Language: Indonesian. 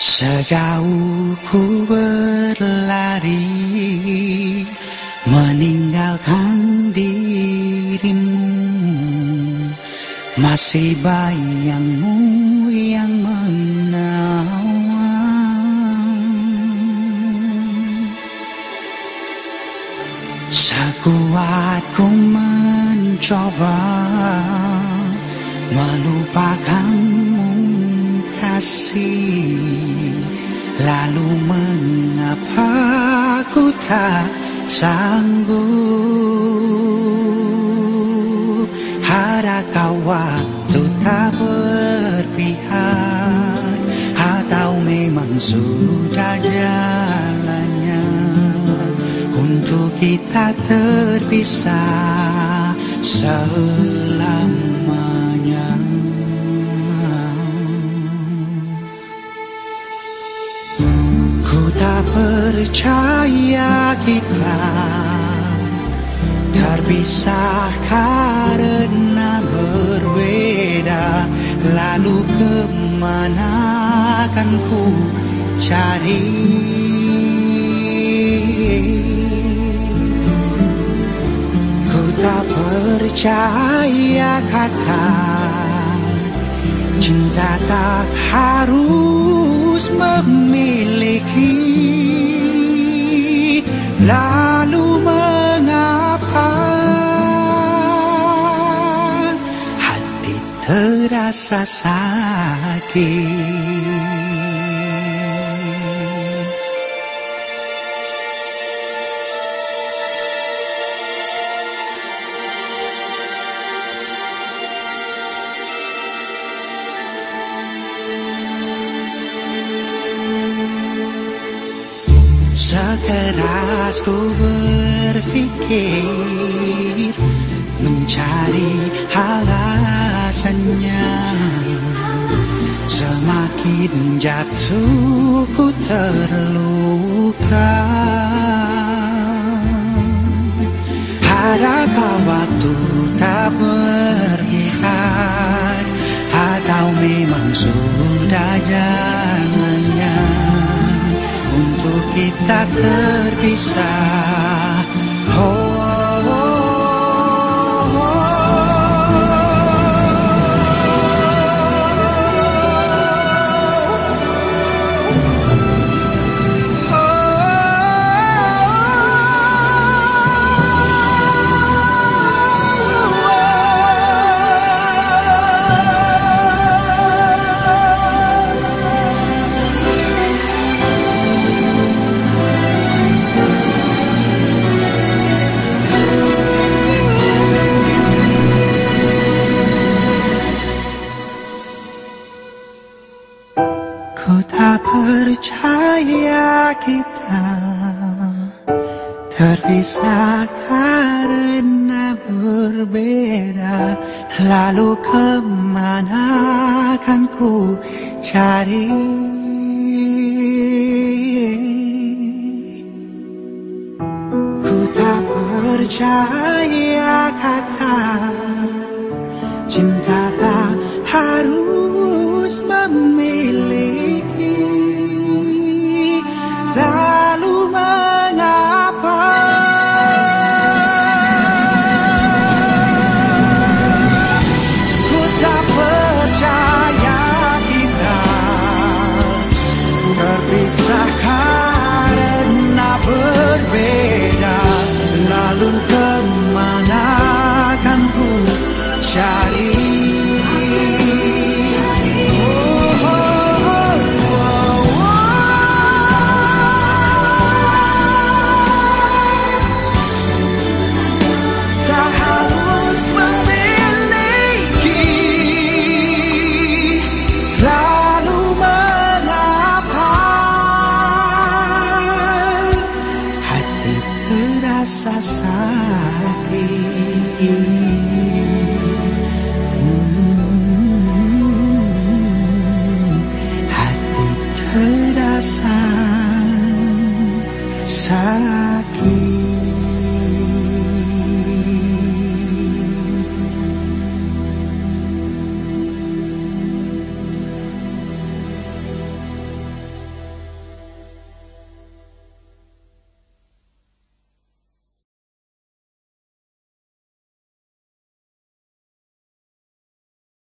Sejauh ku berlari Meninggalkan dirimu. Masih bayangmu yang menawan. Sekuat ku mencoba Melupakanmu kasih Lalu mengapa ku tak sanggup? Adakah waktu tak berpihak? Atau memang sudah jalannya? Untuk kita terpisah selamanya tak percaya kita. Terpisah karena berbeda Lalu ke mana akan ku cari? Ku tak percaya kata Cinta tak harus memiliki Lalu mengapa Hati terasa sakit Sekeras ku berpikir Mencari alasannya. Semakin jatuh ku terluka. Adakah waktu kita terpisah. Percaya kita terpisah karena berbeda. Lalu ke mana akan ku cari? Ku tak percaya kata Cinta